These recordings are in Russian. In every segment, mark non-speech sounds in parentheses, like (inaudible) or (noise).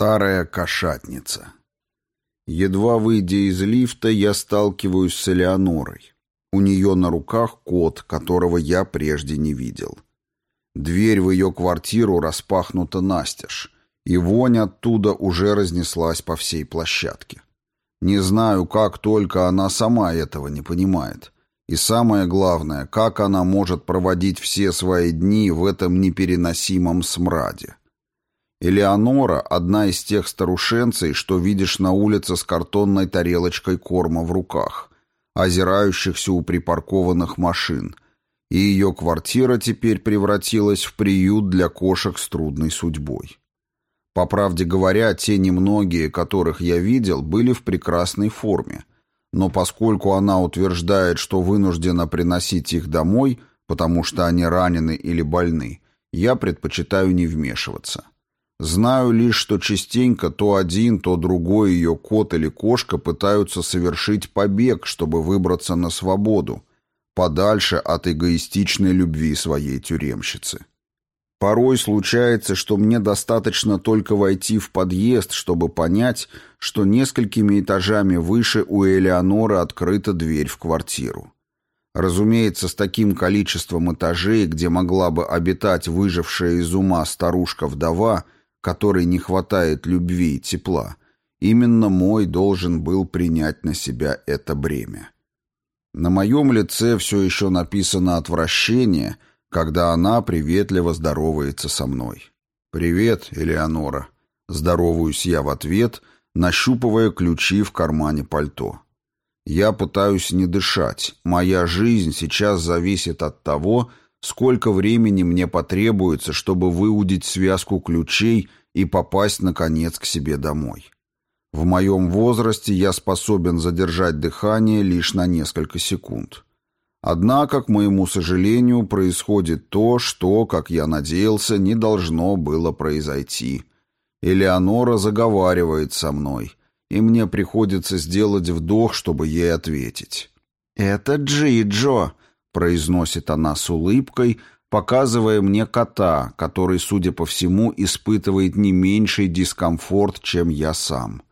Старая кошатница. Едва выйдя из лифта, я сталкиваюсь с Элеонорой. У нее на руках кот, которого я прежде не видел. Дверь в ее квартиру распахнута настежь, и вонь оттуда уже разнеслась по всей площадке. Не знаю, как только она сама этого не понимает. И самое главное, как она может проводить все свои дни в этом непереносимом смраде. Элеонора – одна из тех старушенцей, что видишь на улице с картонной тарелочкой корма в руках, озирающихся у припаркованных машин, и ее квартира теперь превратилась в приют для кошек с трудной судьбой. По правде говоря, те немногие, которых я видел, были в прекрасной форме, но поскольку она утверждает, что вынуждена приносить их домой, потому что они ранены или больны, я предпочитаю не вмешиваться. Знаю лишь, что частенько то один, то другой ее кот или кошка пытаются совершить побег, чтобы выбраться на свободу, подальше от эгоистичной любви своей тюремщицы. Порой случается, что мне достаточно только войти в подъезд, чтобы понять, что несколькими этажами выше у Элеоноры открыта дверь в квартиру. Разумеется, с таким количеством этажей, где могла бы обитать выжившая из ума старушка-вдова – которой не хватает любви и тепла, именно мой должен был принять на себя это бремя. На моем лице все еще написано отвращение, когда она приветливо здоровается со мной. «Привет, Элеонора». Здороваюсь я в ответ, нащупывая ключи в кармане пальто. Я пытаюсь не дышать. Моя жизнь сейчас зависит от того, сколько времени мне потребуется, чтобы выудить связку ключей и попасть, наконец, к себе домой. В моем возрасте я способен задержать дыхание лишь на несколько секунд. Однако, к моему сожалению, происходит то, что, как я надеялся, не должно было произойти. Элеонора заговаривает со мной, и мне приходится сделать вдох, чтобы ей ответить. «Это Джиджо», произносит она с улыбкой, показывая мне кота, который, судя по всему, испытывает не меньший дискомфорт, чем я сам.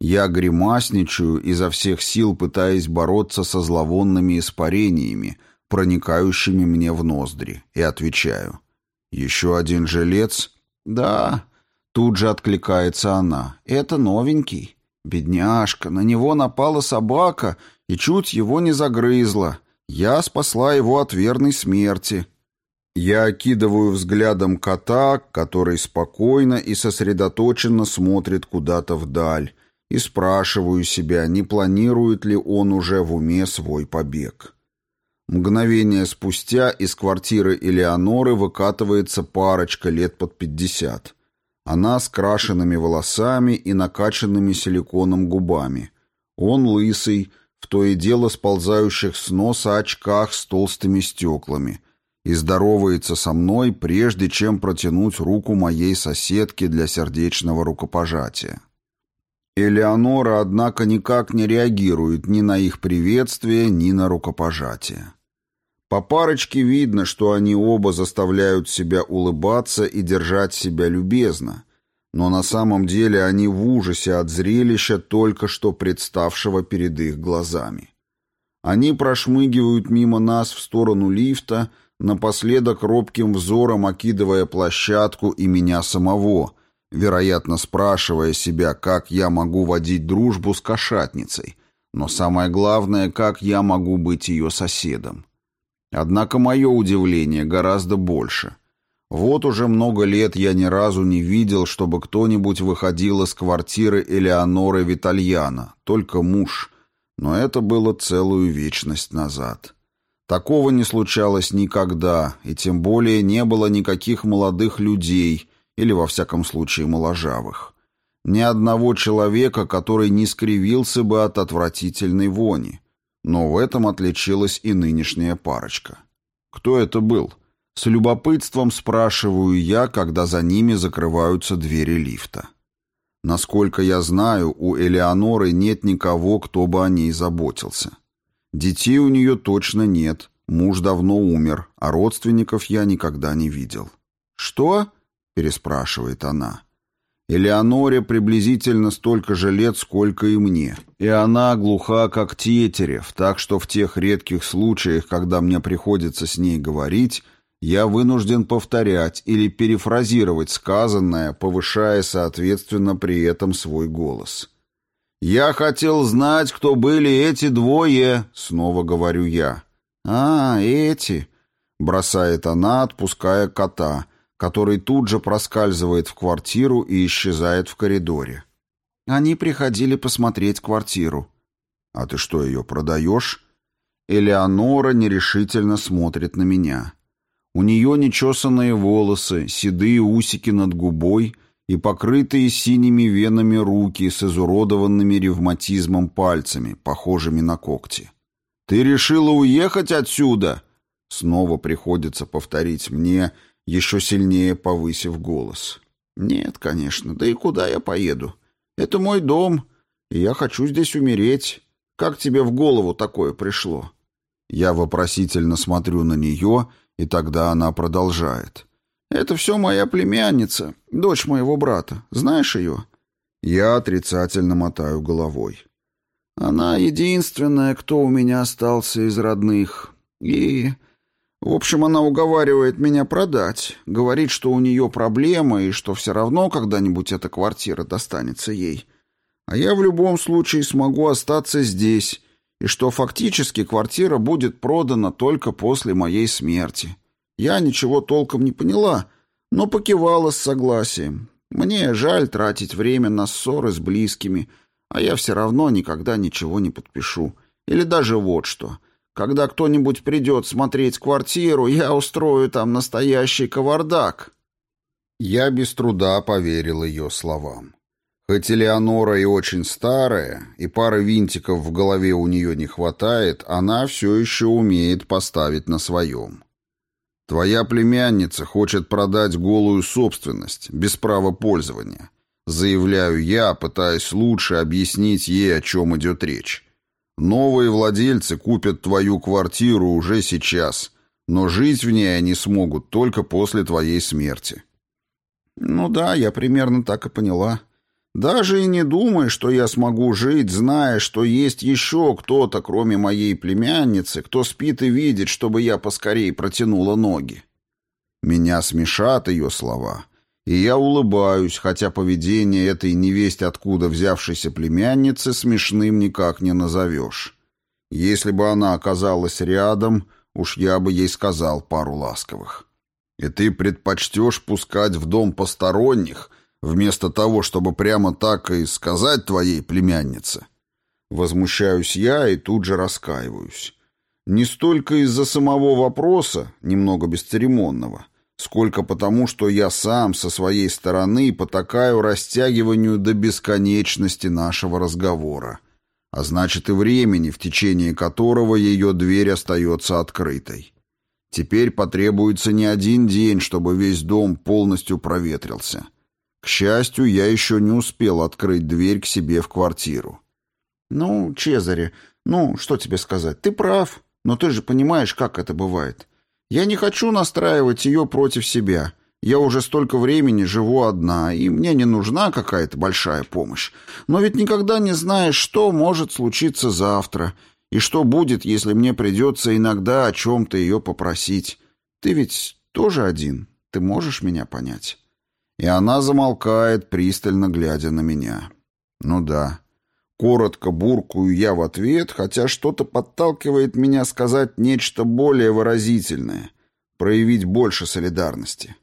Я гримасничаю, изо всех сил пытаясь бороться со зловонными испарениями, проникающими мне в ноздри, и отвечаю. «Еще один жилец?» «Да», — тут же откликается она. «Это новенький. Бедняжка, на него напала собака и чуть его не загрызла. Я спасла его от верной смерти. Я окидываю взглядом кота, который спокойно и сосредоточенно смотрит куда-то вдаль, и спрашиваю себя, не планирует ли он уже в уме свой побег. Мгновение спустя из квартиры Элеоноры выкатывается парочка лет под пятьдесят. Она с крашенными волосами и накачанными силиконом губами. Он лысый, в то и дело сползающих с носа очках с толстыми стеклами, и здоровается со мной, прежде чем протянуть руку моей соседке для сердечного рукопожатия. Элеонора, однако, никак не реагирует ни на их приветствие, ни на рукопожатие. По парочке видно, что они оба заставляют себя улыбаться и держать себя любезно, но на самом деле они в ужасе от зрелища, только что представшего перед их глазами. Они прошмыгивают мимо нас в сторону лифта, напоследок робким взором окидывая площадку и меня самого, вероятно, спрашивая себя, как я могу водить дружбу с кошатницей, но самое главное, как я могу быть ее соседом. Однако мое удивление гораздо больше — вот уже много лет я ни разу не видел, чтобы кто-нибудь выходил из квартиры Элеоноры Витальяна, только муж. Но это было целую вечность назад. Такого не случалось никогда, и тем более не было никаких молодых людей, или во всяком случае моложавых. Ни одного человека, который не скривился бы от отвратительной вони. Но в этом отличилась и нынешняя парочка. Кто это был? — с любопытством спрашиваю я, когда за ними закрываются двери лифта. Насколько я знаю, у Элеоноры нет никого, кто бы о ней заботился. Детей у нее точно нет, муж давно умер, а родственников я никогда не видел. «Что?» — переспрашивает она. Элеоноре приблизительно столько же лет, сколько и мне. И она глуха, как тетерев, так что в тех редких случаях, когда мне приходится с ней говорить, я вынужден повторять или перефразировать сказанное, повышая, соответственно, при этом свой голос. «Я хотел знать, кто были эти двое», — снова говорю я. «А, эти», — бросает она, отпуская кота — который тут же проскальзывает в квартиру и исчезает в коридоре. Они приходили посмотреть квартиру. «А ты что, ее продаешь?» Элеонора нерешительно смотрит на меня. У нее нечесанные волосы, седые усики над губой и покрытые синими венами руки с изуродованными ревматизмом пальцами, похожими на когти. «Ты решила уехать отсюда?» Снова приходится повторить мне, еще сильнее повысив голос. «Нет, конечно, да и куда я поеду? Это мой дом, и я хочу здесь умереть. Как тебе в голову такое пришло?» Я вопросительно смотрю на нее, и тогда она продолжает. «Это все моя племянница, дочь моего брата. Знаешь ее?» Я отрицательно мотаю головой. «Она единственная, кто у меня остался из родных. И в общем, она уговаривает меня продать, говорит, что у нее проблемы и что все равно когда-нибудь эта квартира достанется ей. А я в любом случае смогу остаться здесь, и что фактически квартира будет продана только после моей смерти. Я ничего толком не поняла, но покивала с согласием. Мне жаль тратить время на ссоры с близкими, а я все равно никогда ничего не подпишу. Или даже вот что — когда кто-нибудь придет смотреть квартиру, я устрою там настоящий кавардак». Я без труда поверил ее словам. Хоть Элеонора и очень старая, и пары винтиков в голове у нее не хватает, она все еще умеет поставить на своем. Твоя племянница хочет продать голую собственность, без права пользования. Заявляю я, пытаясь лучше объяснить ей, о чем идет речь. Новые владельцы купят твою квартиру уже сейчас, но жить в ней они смогут только после твоей смерти. Ну да, я примерно так и поняла. Даже и не думай, что я смогу жить, зная, что есть еще кто-то, кроме моей племянницы, кто спит и видит, чтобы я поскорей протянула ноги. Меня смешат ее слова — и я улыбаюсь, хотя поведение этой невесть откуда взявшейся племянницы смешным никак не назовешь. Если бы она оказалась рядом, уж я бы ей сказал пару ласковых. И ты предпочтешь пускать в дом посторонних, вместо того, чтобы прямо так и сказать твоей племяннице? Возмущаюсь я и тут же раскаиваюсь. Не столько из-за самого вопроса, немного бесцеремонного, сколько потому, что я сам со своей стороны потакаю растягиванию до бесконечности нашего разговора, а значит и времени, в течение которого ее дверь остается открытой. Теперь потребуется не один день, чтобы весь дом полностью проветрился. К счастью, я еще не успел открыть дверь к себе в квартиру. «Ну, Чезаре, ну, что тебе сказать? Ты прав, но ты же понимаешь, как это бывает. Я не хочу настраивать ее против себя. Я уже столько времени живу одна, и мне не нужна какая-то большая помощь. Но ведь никогда не знаешь, что может случиться завтра, и что будет, если мне придется иногда о чем-то ее попросить. Ты ведь тоже один, ты можешь меня понять?» И она замолкает, пристально глядя на меня. «Ну да». Коротко буркую я в ответ, хотя что-то подталкивает меня сказать нечто более выразительное, проявить больше солидарности.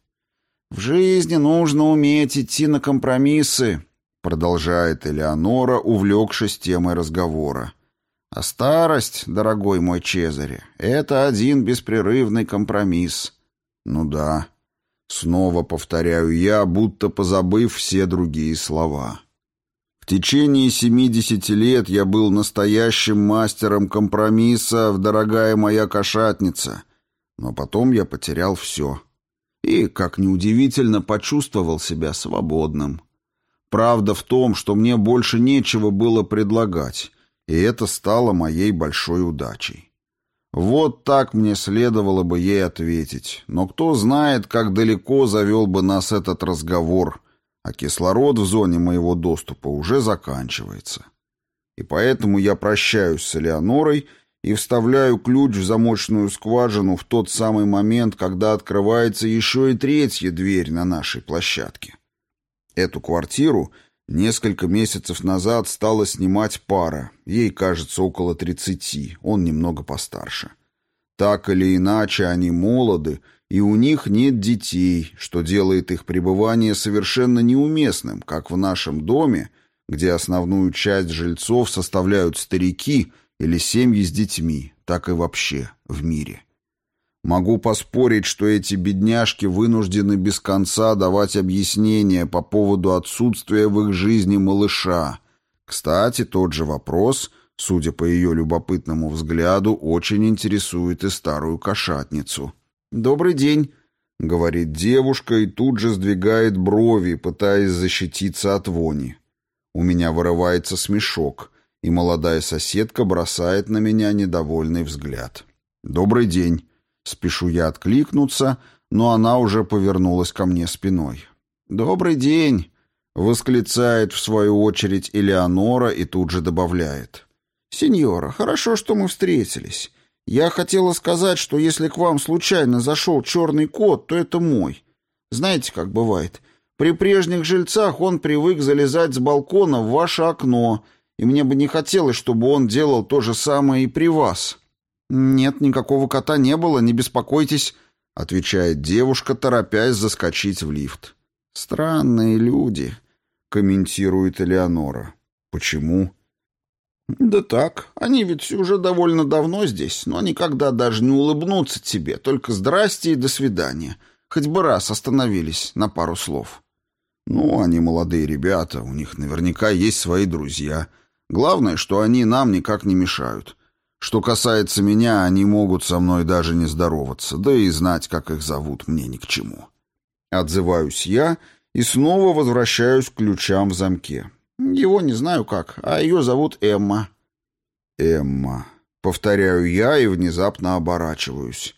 «В жизни нужно уметь идти на компромиссы», продолжает Элеонора, увлекшись темой разговора. «А старость, дорогой мой Чезаре, это один беспрерывный компромисс». «Ну да». Снова повторяю я, будто позабыв все другие слова. В течение 70 лет я был настоящим мастером компромисса, дорогая моя кошатница, но потом я потерял все. И, как неудивительно, почувствовал себя свободным. Правда в том, что мне больше нечего было предлагать, и это стало моей большой удачей. Вот так мне следовало бы ей ответить, но кто знает, как далеко завел бы нас этот разговор — а кислород в зоне моего доступа уже заканчивается. И поэтому я прощаюсь с Элеонорой и вставляю ключ в замочную скважину в тот самый момент, когда открывается еще и третья дверь на нашей площадке. Эту квартиру несколько месяцев назад стала снимать пара, ей, кажется, около тридцати, он немного постарше. Так или иначе, они молоды, и у них нет детей, что делает их пребывание совершенно неуместным, как в нашем доме, где основную часть жильцов составляют старики или семьи с детьми, так и вообще в мире. Могу поспорить, что эти бедняжки вынуждены без конца давать объяснения по поводу отсутствия в их жизни малыша. Кстати, тот же вопрос, судя по ее любопытному взгляду, очень интересует и старую кошатницу. «Добрый день», — говорит девушка и тут же сдвигает брови, пытаясь защититься от вони. У меня вырывается смешок, и молодая соседка бросает на меня недовольный взгляд. «Добрый день». Спешу я откликнуться, но она уже повернулась ко мне спиной. «Добрый день!» — восклицает в свою очередь Элеонора и тут же добавляет. «Сеньора, хорошо, что мы встретились. Я хотела сказать, что если к вам случайно зашел черный кот, то это мой. Знаете, как бывает. При прежних жильцах он привык залезать с балкона в ваше окно, и мне бы не хотелось, чтобы он делал то же самое и при вас». «Нет, никакого кота не было, не беспокойтесь», — отвечает девушка, торопясь заскочить в лифт. «Странные люди», — комментирует Элеонора. «Почему?» «Да так, они ведь уже довольно давно здесь, но никогда даже не улыбнутся тебе, только здрасте и до свидания. Хоть бы раз остановились на пару слов». «Ну, они молодые ребята, у них наверняка есть свои друзья. Главное, что они нам никак не мешают». Что касается меня, они могут со мной даже не здороваться, да и знать, как их зовут, мне ни к чему. Отзываюсь я и снова возвращаюсь к ключам в замке. Его не знаю как, а ее зовут Эмма. Эмма. Повторяю я и внезапно оборачиваюсь.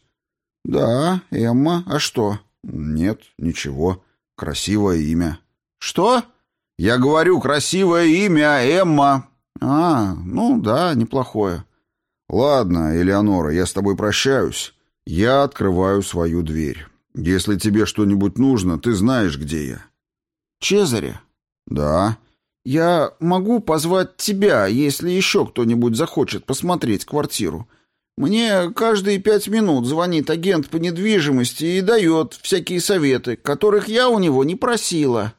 Да, Эмма, а что? Нет, ничего. Красивое имя. Что? Я говорю, красивое имя, Эмма. А, ну да, неплохое. «Ладно, Элеонора, я с тобой прощаюсь. Я открываю свою дверь. Если тебе что-нибудь нужно, ты знаешь, где я». «Чезаре?» «Да». «Я могу позвать тебя, если еще кто-нибудь захочет посмотреть квартиру. Мне каждые пять минут звонит агент по недвижимости и дает всякие советы, которых я у него не просила».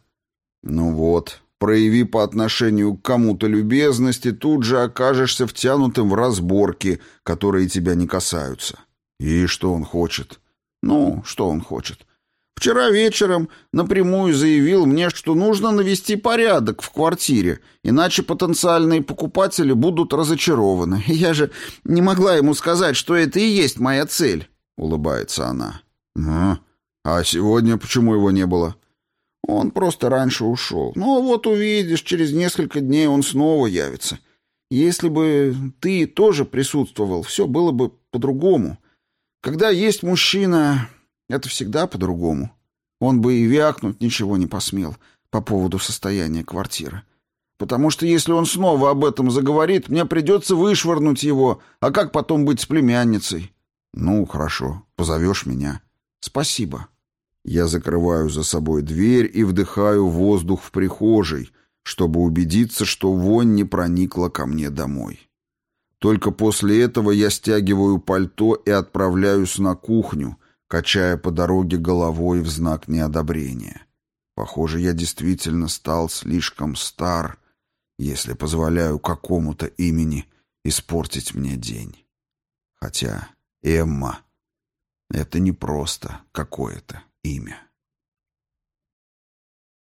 «Ну вот, Прояви по отношению к кому-то любезности, тут же окажешься втянутым в разборки, которые тебя не касаются. И что он хочет? Ну, что он хочет? Вчера вечером напрямую заявил мне, что нужно навести порядок в квартире, иначе потенциальные покупатели будут разочарованы. (laughs) Я же не могла ему сказать, что это и есть моя цель, — улыбается она. А, а сегодня почему его не было? Он просто раньше ушел. Ну, вот увидишь, через несколько дней он снова явится. Если бы ты тоже присутствовал, все было бы по-другому. Когда есть мужчина, это всегда по-другому. Он бы и вякнуть ничего не посмел по поводу состояния квартиры. Потому что если он снова об этом заговорит, мне придется вышвырнуть его, а как потом быть с племянницей? Ну, хорошо, позовешь меня. Спасибо. Я закрываю за собой дверь и вдыхаю воздух в прихожей, чтобы убедиться, что вонь не проникла ко мне домой. Только после этого я стягиваю пальто и отправляюсь на кухню, качая по дороге головой в знак неодобрения. Похоже, я действительно стал слишком стар, если позволяю какому-то имени испортить мне день. Хотя Эмма — это не просто какое-то имя.